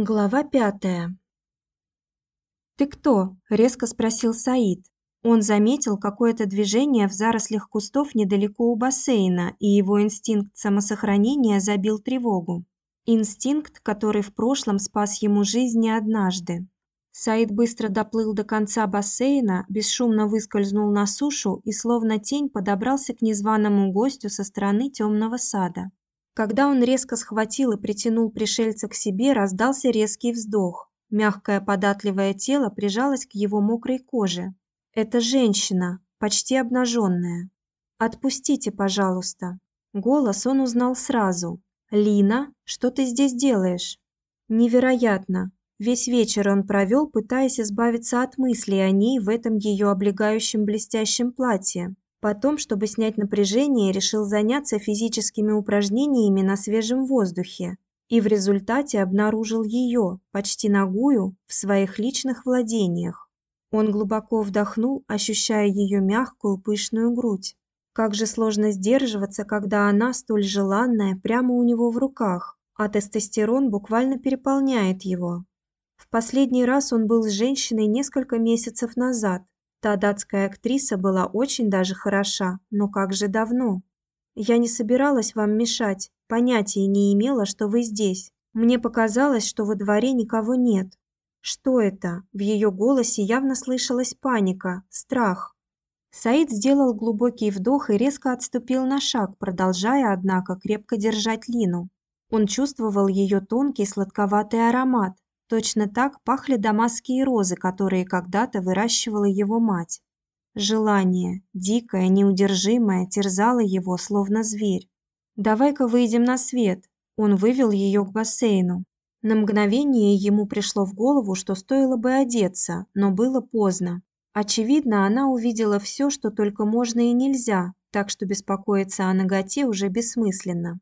Глава пятая. «Ты кто?» – резко спросил Саид. Он заметил какое-то движение в зарослях кустов недалеко у бассейна, и его инстинкт самосохранения забил тревогу. Инстинкт, который в прошлом спас ему жизнь не однажды. Саид быстро доплыл до конца бассейна, бесшумно выскользнул на сушу и словно тень подобрался к незваному гостю со стороны темного сада. Когда он резко схватил и притянул пришельца к себе, раздался резкий вздох. Мягкое податливое тело прижалось к его мокрой коже. Это женщина, почти обнаженная. Отпустите, пожалуйста. Голос он узнал сразу. Лина, что ты здесь делаешь? Невероятно. Весь вечер он провел, пытаясь избавиться от мыслей о ней в этом ее облегающем блестящем платье. Потом, чтобы снять напряжение, решил заняться физическими упражнениями на свежем воздухе и в результате обнаружил ее, почти нагую, в своих личных владениях. Он глубоко вдохнул, ощущая ее мягкую, пышную грудь. Как же сложно сдерживаться, когда она столь желанная прямо у него в руках, а тестостерон буквально переполняет его. В последний раз он был с женщиной несколько месяцев назад, Та датская актриса была очень даже хороша, но как же давно. Я не собиралась вам мешать, понятия не имела, что вы здесь. Мне показалось, что во дворе никого нет. Что это? В ее голосе явно слышалась паника, страх. Саид сделал глубокий вдох и резко отступил на шаг, продолжая, однако, крепко держать Лину. Он чувствовал ее тонкий сладковатый аромат, Точно так пахли дамасские розы, которые когда-то выращивала его мать. Желание, дикое, неудержимое, терзало его, словно зверь. «Давай-ка выйдем на свет». Он вывел ее к бассейну. На мгновение ему пришло в голову, что стоило бы одеться, но было поздно. Очевидно, она увидела все, что только можно и нельзя, так что беспокоиться о наготе уже бессмысленно.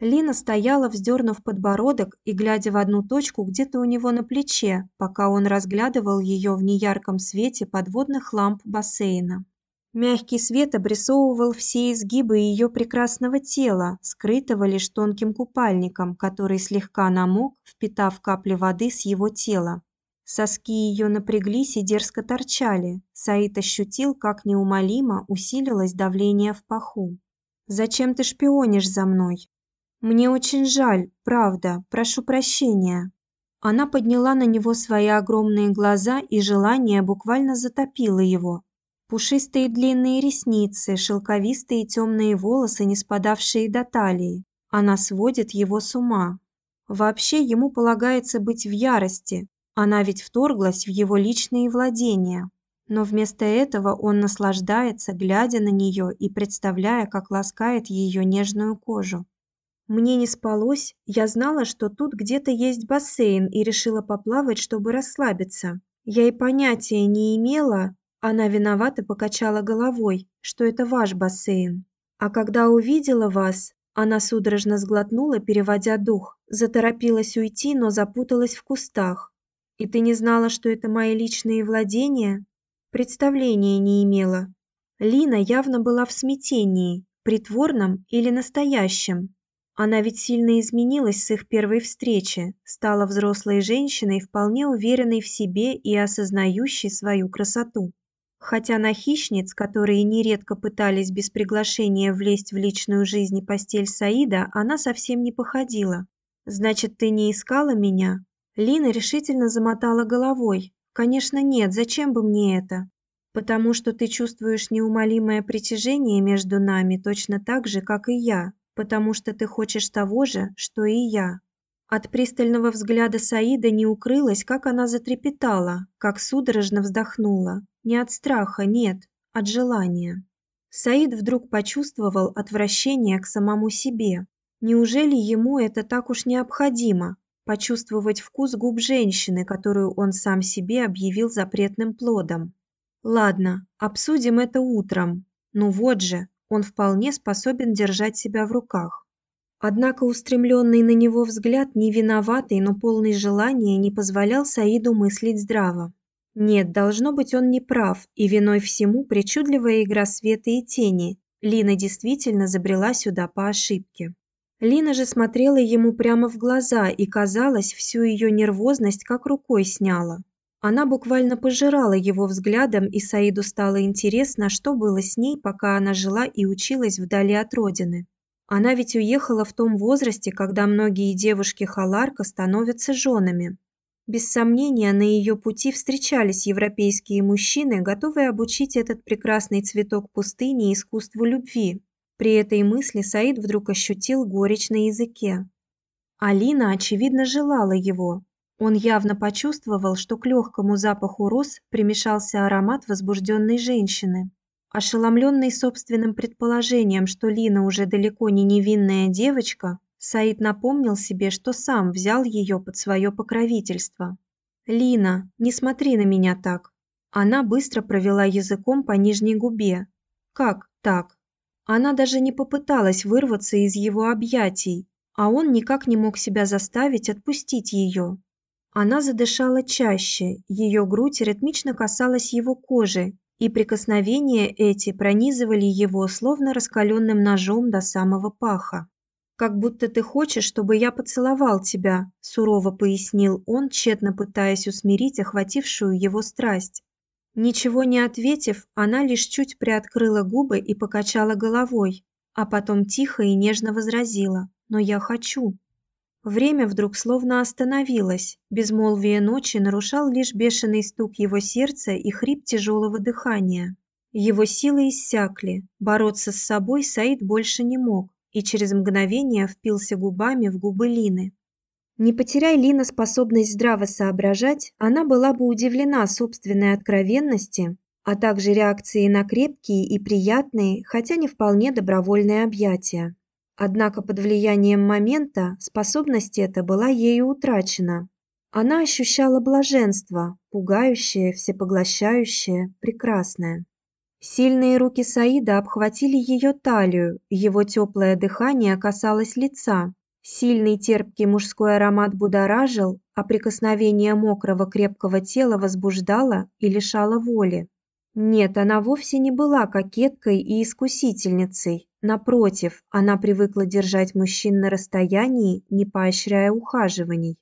Лина стояла, вздернув подбородок и глядя в одну точку где-то у него на плече, пока он разглядывал ее в неярком свете подводных ламп бассейна. Мягкий свет обрисовывал все изгибы ее прекрасного тела, скрытого лишь тонким купальником, который слегка намок, впитав капли воды с его тела. Соски ее напряглись и дерзко торчали. Саид ощутил, как неумолимо усилилось давление в паху. «Зачем ты шпионишь за мной?» Мне очень жаль, правда, прошу прощения. Она подняла на него свои огромные глаза, и желание буквально затопило его. Пушистые длинные ресницы, шелковистые темные волосы, не спадавшие до талии. Она сводит его с ума. Вообще ему полагается быть в ярости. Она ведь вторглась в его личные владения. Но вместо этого он наслаждается, глядя на нее и представляя, как ласкает ее нежную кожу. Мне не спалось, я знала, что тут где-то есть бассейн и решила поплавать, чтобы расслабиться. Я и понятия не имела, она виновато покачала головой, что это ваш бассейн. А когда увидела вас, она судорожно сглотнула, переводя дух, заторопилась уйти, но запуталась в кустах. И ты не знала, что это мои личные владения? Представления не имела. Лина явно была в смятении, притворном или настоящем. Она ведь сильно изменилась с их первой встречи, стала взрослой женщиной, вполне уверенной в себе и осознающей свою красоту. Хотя на хищниц, которые нередко пытались без приглашения влезть в личную жизнь и постель Саида, она совсем не походила. Значит, ты не искала меня? Лина решительно замотала головой. Конечно, нет, зачем бы мне это? Потому что ты чувствуешь неумолимое притяжение между нами точно так же, как и я, потому что ты хочешь того же, что и я. От пристального взгляда Саида не укрылось, как она затрепетала, как судорожно вздохнула. Не от страха, нет, от желания. Саид вдруг почувствовал отвращение к самому себе. Неужели ему это так уж необходимо почувствовать вкус губ женщины, которую он сам себе объявил запретным плодом? Ладно, обсудим это утром. Ну вот же, он вполне способен держать себя в руках. Однако устремленный на него взгляд, не виноватый, но полный желания, не позволял Саиду мыслить здраво. Нет, должно быть, он не прав, и виной всему причудливая игра света и тени. Лина действительно забрела сюда по ошибке. Лина же смотрела ему прямо в глаза, и казалось, всю ее нервозность как рукой сняла. Она буквально пожирала его взглядом, и Саиду стало интересно, что было с ней, пока она жила и училась вдали от родины. Она ведь уехала в том возрасте, когда многие девушки Халарка становятся женами. Без сомнения, на ее пути встречались европейские мужчины, готовые обучить этот прекрасный цветок пустыни искусству любви. При этой мысли Саид вдруг ощутил горечь на языке. Алина очевидно желала его. Он явно почувствовал, что к легкому запаху роз примешался аромат возбужденной женщины. Ошеломленный собственным предположением, что Лина уже далеко не невинная девочка, Саид напомнил себе, что сам взял ее под свое покровительство. Лина, не смотри на меня так. Она быстро провела языком по нижней губе. Как так? Она даже не попыталась вырваться из его объятий, а он никак не мог себя заставить отпустить ее. Она задышала чаще, ее грудь ритмично касалась его кожи, и прикосновения эти пронизывали его словно раскаленным ножом до самого паха. Как будто ты хочешь, чтобы я поцеловал тебя, сурово пояснил он, тщетно пытаясь усмирить охватившую его страсть. Ничего не ответив, она лишь чуть приоткрыла губы и покачала головой, а потом тихо и нежно возразила: "Но я хочу". Время вдруг словно остановилось. Безмолвие ночи нарушал лишь бешеный стук его сердца и хрип тяжелого дыхания. Его силы иссякли. Бороться с собой Саид больше не мог и через мгновение впился губами в губы Лины. Не потеряй Лина способность здраво соображать, она была бы удивлена собственной откровенности, а также реакции на крепкие и приятные, хотя не вполне добровольные объятия. Однако под влиянием момента способность эта была ею утрачена. Она ощущала блаженство, пугающее, всепоглощающее, прекрасное. Сильные руки Саида обхватили ее талию, его теплое дыхание касалось лица. Сильный терпкий мужской аромат будоражил, а прикосновение мокрого крепкого тела возбуждало и лишало воли. Нет, она вовсе не была кокеткой и искусительницей. Напротив, она привыкла держать мужчин на расстоянии, не поощряя ухаживаний.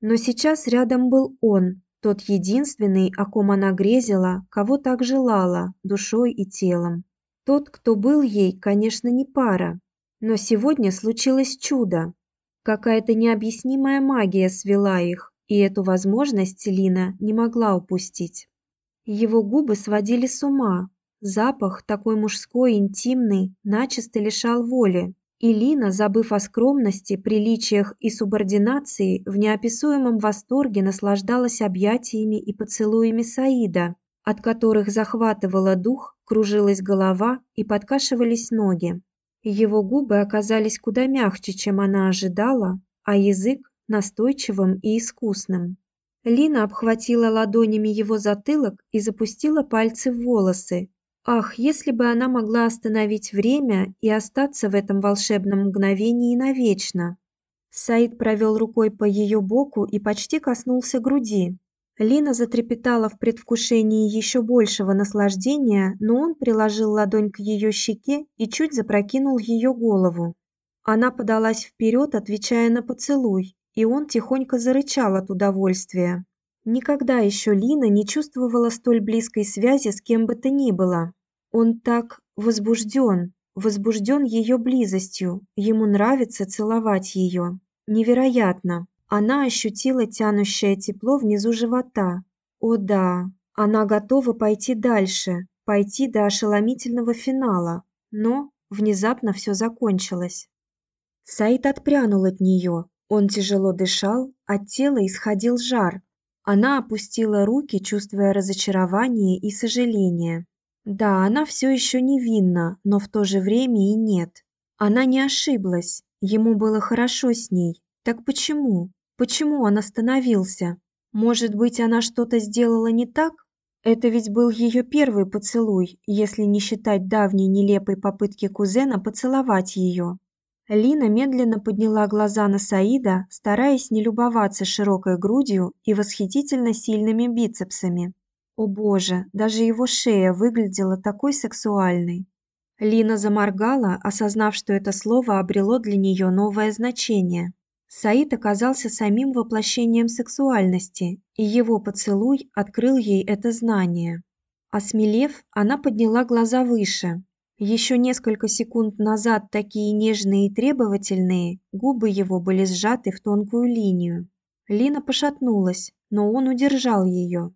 Но сейчас рядом был он, тот единственный, о ком она грезила, кого так желала душой и телом. Тот, кто был ей, конечно, не пара, но сегодня случилось чудо. Какая-то необъяснимая магия свела их, и эту возможность Лина не могла упустить. Его губы сводили с ума. Запах, такой мужской, интимный, начисто лишал воли. И Лина, забыв о скромности, приличиях и субординации, в неописуемом восторге наслаждалась объятиями и поцелуями Саида, от которых захватывала дух, кружилась голова и подкашивались ноги. Его губы оказались куда мягче, чем она ожидала, а язык настойчивым и искусным. Лина обхватила ладонями его затылок и запустила пальцы в волосы, Ах, если бы она могла остановить время и остаться в этом волшебном мгновении навечно. Саид провел рукой по ее боку и почти коснулся груди. Лина затрепетала в предвкушении еще большего наслаждения, но он приложил ладонь к ее щеке и чуть запрокинул ее голову. Она подалась вперед, отвечая на поцелуй, и он тихонько зарычал от удовольствия. Никогда еще Лина не чувствовала столь близкой связи с кем бы то ни было. Он так возбужден, возбужден ее близостью. Ему нравится целовать ее. Невероятно. Она ощутила тянущее тепло внизу живота. О да, она готова пойти дальше, пойти до ошеломительного финала. Но внезапно все закончилось. Саид отпрянул от нее. Он тяжело дышал, от тела исходил жар. Она опустила руки, чувствуя разочарование и сожаление. Да, она все еще невинна, но в то же время и нет. Она не ошиблась. Ему было хорошо с ней. Так почему? Почему он остановился? Может быть, она что-то сделала не так? Это ведь был ее первый поцелуй, если не считать давней нелепой попытки кузена поцеловать ее. Лина медленно подняла глаза на Саида, стараясь не любоваться широкой грудью и восхитительно сильными бицепсами. О боже, даже его шея выглядела такой сексуальной. Лина заморгала, осознав, что это слово обрело для нее новое значение. Саид оказался самим воплощением сексуальности, и его поцелуй открыл ей это знание. Осмелев, она подняла глаза выше. Еще несколько секунд назад такие нежные и требовательные, губы его были сжаты в тонкую линию. Лина пошатнулась, но он удержал ее.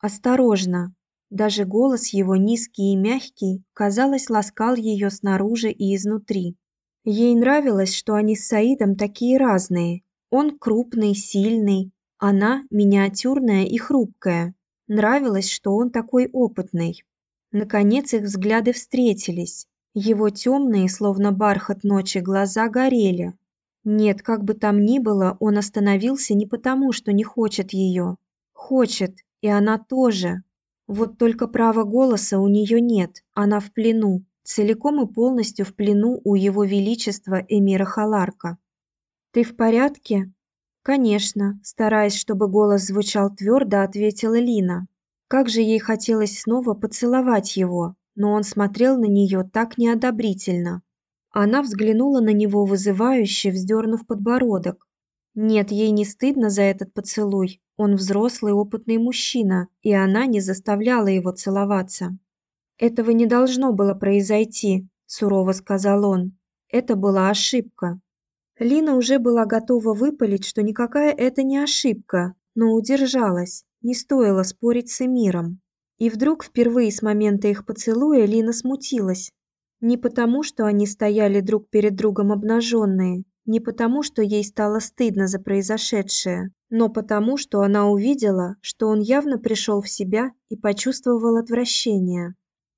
Осторожно, даже голос его низкий и мягкий, казалось, ласкал ее снаружи и изнутри. Ей нравилось, что они с Саидом такие разные. Он крупный, сильный, она миниатюрная и хрупкая. Нравилось, что он такой опытный. Наконец их взгляды встретились. Его темные, словно бархат ночи, глаза горели. Нет, как бы там ни было, он остановился не потому, что не хочет ее. Хочет, и она тоже. Вот только права голоса у нее нет, она в плену, целиком и полностью в плену у его величества эмира Халарка. Ты в порядке? Конечно, стараясь, чтобы голос звучал твердо, ответила Лина. Как же ей хотелось снова поцеловать его, но он смотрел на нее так неодобрительно. Она взглянула на него вызывающе, вздернув подбородок. Нет, ей не стыдно за этот поцелуй. Он взрослый, опытный мужчина, и она не заставляла его целоваться. Этого не должно было произойти, сурово сказал он. Это была ошибка. Лина уже была готова выпалить, что никакая это не ошибка, но удержалась. Не стоило спорить с Эмиром. И вдруг впервые с момента их поцелуя Лина смутилась. Не потому, что они стояли друг перед другом обнаженные, не потому, что ей стало стыдно за произошедшее, но потому, что она увидела, что он явно пришел в себя и почувствовал отвращение.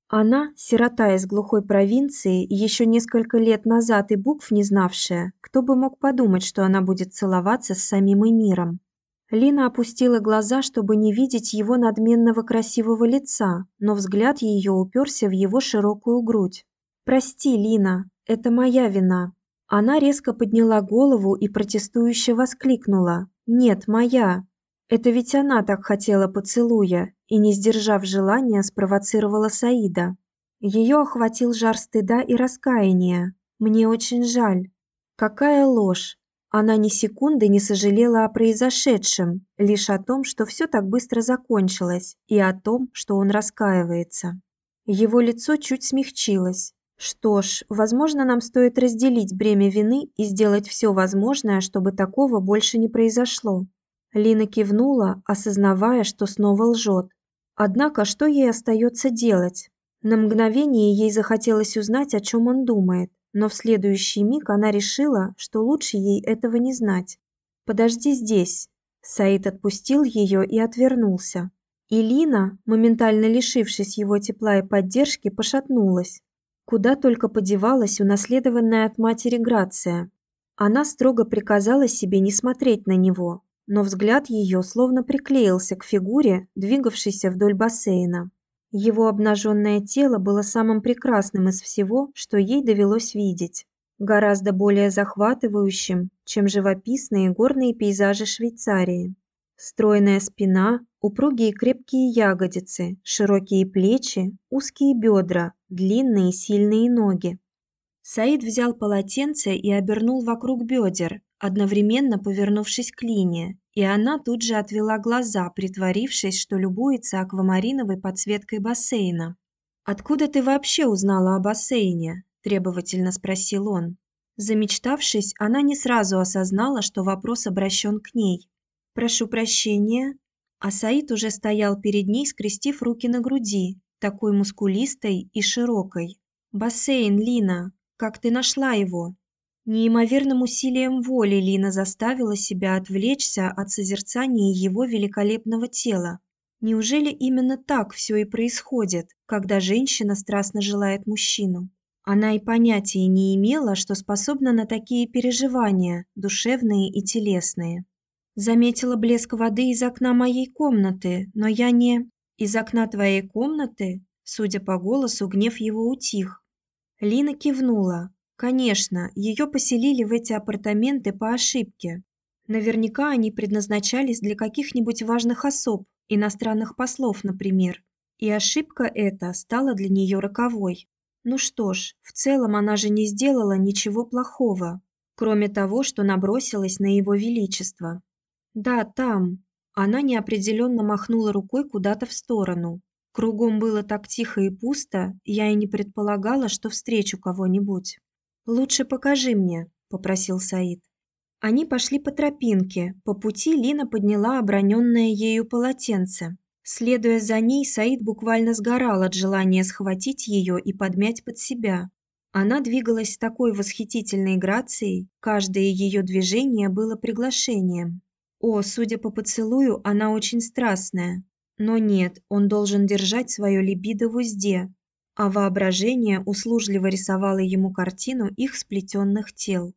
Она, сирота из глухой провинции, еще несколько лет назад и букв не знавшая, кто бы мог подумать, что она будет целоваться с самим миром. Лина опустила глаза, чтобы не видеть его надменного красивого лица, но взгляд ее уперся в его широкую грудь. «Прости, Лина, это моя вина», она резко подняла голову и протестующе воскликнула: "Нет, моя. Это ведь она так хотела поцелуя и не сдержав желания, спровоцировала Саида. Ее охватил жар стыда и раскаяния. Мне очень жаль. Какая ложь. Она ни секунды не сожалела о произошедшем, лишь о том, что все так быстро закончилось, и о том, что он раскаивается. Его лицо чуть смягчилось. Что ж, возможно, нам стоит разделить бремя вины и сделать все возможное, чтобы такого больше не произошло. Лина кивнула, осознавая, что снова лжет. Однако, что ей остается делать? На мгновение ей захотелось узнать, о чем он думает, но в следующий миг она решила, что лучше ей этого не знать. Подожди здесь. Саид отпустил ее и отвернулся. И Лина, моментально лишившись его тепла и поддержки, пошатнулась. Куда только подевалась унаследованная от матери грация. Она строго приказала себе не смотреть на него, но взгляд ее словно приклеился к фигуре, двигавшейся вдоль бассейна. Его обнаженное тело было самым прекрасным из всего, что ей довелось видеть, гораздо более захватывающим, чем живописные горные пейзажи Швейцарии. Стройная спина, упругие крепкие ягодицы, широкие плечи, узкие бедра, длинные сильные ноги. Саид взял полотенце и обернул вокруг бедер, одновременно повернувшись к Лине, и она тут же отвела глаза, притворившись, что любуется аквамариновой подсветкой бассейна. «Откуда ты вообще узнала о бассейне?» – требовательно спросил он. Замечтавшись, она не сразу осознала, что вопрос обращен к ней. «Прошу прощения». А Саид уже стоял перед ней, скрестив руки на груди, такой мускулистой и широкой. «Бассейн, Лина! Как ты нашла его?» Неимоверным усилием воли Лина заставила себя отвлечься от созерцания его великолепного тела. Неужели именно так все и происходит, когда женщина страстно желает мужчину? Она и понятия не имела, что способна на такие переживания, душевные и телесные. Заметила блеск воды из окна моей комнаты, но я не... Из окна твоей комнаты? Судя по голосу, гнев его утих. Лина кивнула. Конечно, ее поселили в эти апартаменты по ошибке. Наверняка они предназначались для каких-нибудь важных особ, иностранных послов, например. И ошибка эта стала для нее роковой. Ну что ж, в целом она же не сделала ничего плохого, кроме того, что набросилась на его величество. Да, там. Она неопределенно махнула рукой куда-то в сторону. Кругом было так тихо и пусто, я и не предполагала, что встречу кого-нибудь. Лучше покажи мне, попросил Саид. Они пошли по тропинке. По пути Лина подняла оброненное ею полотенце. Следуя за ней, Саид буквально сгорал от желания схватить ее и подмять под себя. Она двигалась с такой восхитительной грацией, каждое ее движение было приглашением. О, судя по поцелую, она очень страстная. Но нет, он должен держать свое либидо в узде, а воображение услужливо рисовало ему картину их сплетенных тел.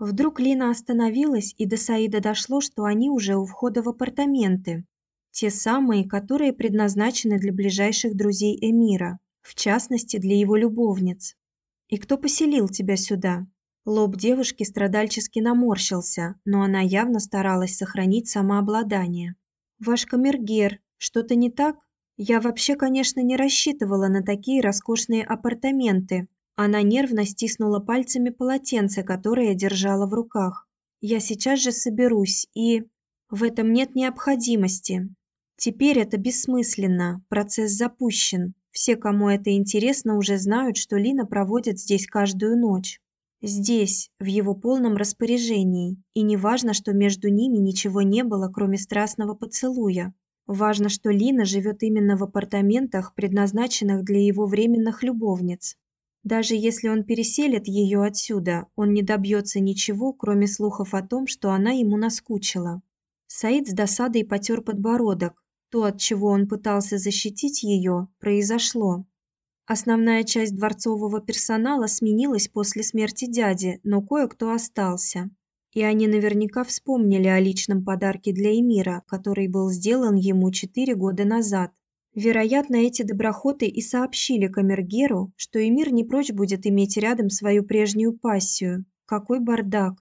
Вдруг Лина остановилась, и до Саида дошло, что они уже у входа в апартаменты. Те самые, которые предназначены для ближайших друзей Эмира, в частности, для его любовниц. И кто поселил тебя сюда? Лоб девушки страдальчески наморщился, но она явно старалась сохранить самообладание. Ваш камергер, что-то не так? Я вообще, конечно, не рассчитывала на такие роскошные апартаменты. Она нервно стиснула пальцами полотенце, которое держала в руках. Я сейчас же соберусь и в этом нет необходимости. Теперь это бессмысленно, процесс запущен. Все, кому это интересно, уже знают, что Лина проводит здесь каждую ночь. Здесь, в его полном распоряжении, и не важно, что между ними ничего не было, кроме страстного поцелуя. Важно, что Лина живет именно в апартаментах, предназначенных для его временных любовниц. Даже если он переселит ее отсюда, он не добьется ничего, кроме слухов о том, что она ему наскучила. Саид с досадой потер подбородок, то, от чего он пытался защитить ее, произошло. Основная часть дворцового персонала сменилась после смерти дяди, но кое-кто остался. И они наверняка вспомнили о личном подарке для Эмира, который был сделан ему четыре года назад. Вероятно, эти доброхоты и сообщили камергеру, что Эмир не прочь будет иметь рядом свою прежнюю пассию. Какой бардак!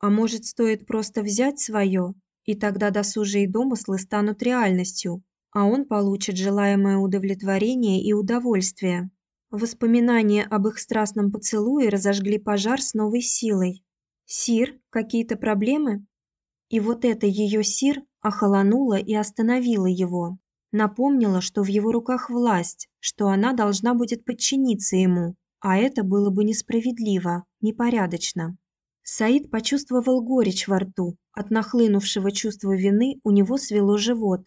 А может, стоит просто взять свое и тогда досужие домыслы станут реальностью, а он получит желаемое удовлетворение и удовольствие. Воспоминания об их страстном поцелуе разожгли пожар с новой силой. Сир, какие-то проблемы? И вот это ее сир охолонуло и остановило его. Напомнило, что в его руках власть, что она должна будет подчиниться ему, а это было бы несправедливо, непорядочно. Саид почувствовал горечь во рту. От нахлынувшего чувства вины у него свело живот.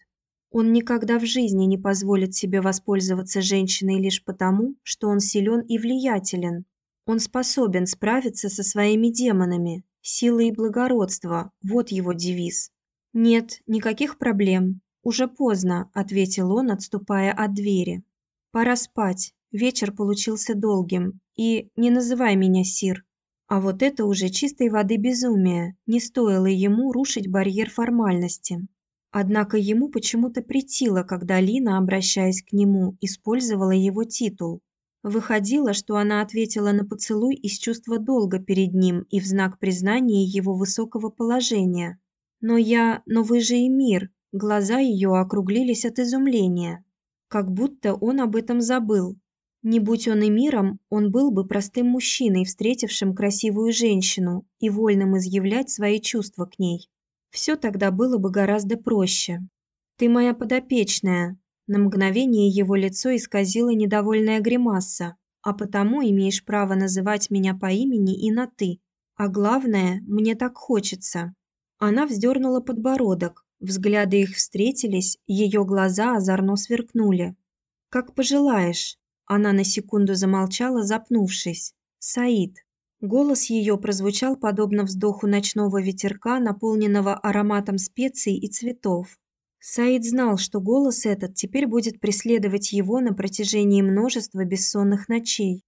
Он никогда в жизни не позволит себе воспользоваться женщиной лишь потому, что он силен и влиятелен. Он способен справиться со своими демонами. Сила и благородство вот его девиз. Нет, никаких проблем. Уже поздно, ответил он, отступая от двери. Пора спать. Вечер получился долгим. И не называй меня сир. А вот это уже чистой воды безумие. Не стоило ему рушить барьер формальности. Однако ему почему-то притило, когда Лина, обращаясь к нему, использовала его титул. Выходило, что она ответила на поцелуй из чувства долга перед ним и в знак признания его высокого положения. Но я, но вы же и мир. Глаза ее округлились от изумления, как будто он об этом забыл. Не будь он и миром, он был бы простым мужчиной, встретившим красивую женщину и вольным изъявлять свои чувства к ней. Все тогда было бы гораздо проще. Ты моя подопечная. На мгновение его лицо исказило недовольная гримаса. А потому имеешь право называть меня по имени и на ты. А главное, мне так хочется. Она вздернула подбородок. Взгляды их встретились, ее глаза озорно сверкнули. Как пожелаешь. Она на секунду замолчала, запнувшись. Саид. Голос ее прозвучал подобно вздоху ночного ветерка, наполненного ароматом специй и цветов. Саид знал, что голос этот теперь будет преследовать его на протяжении множества бессонных ночей.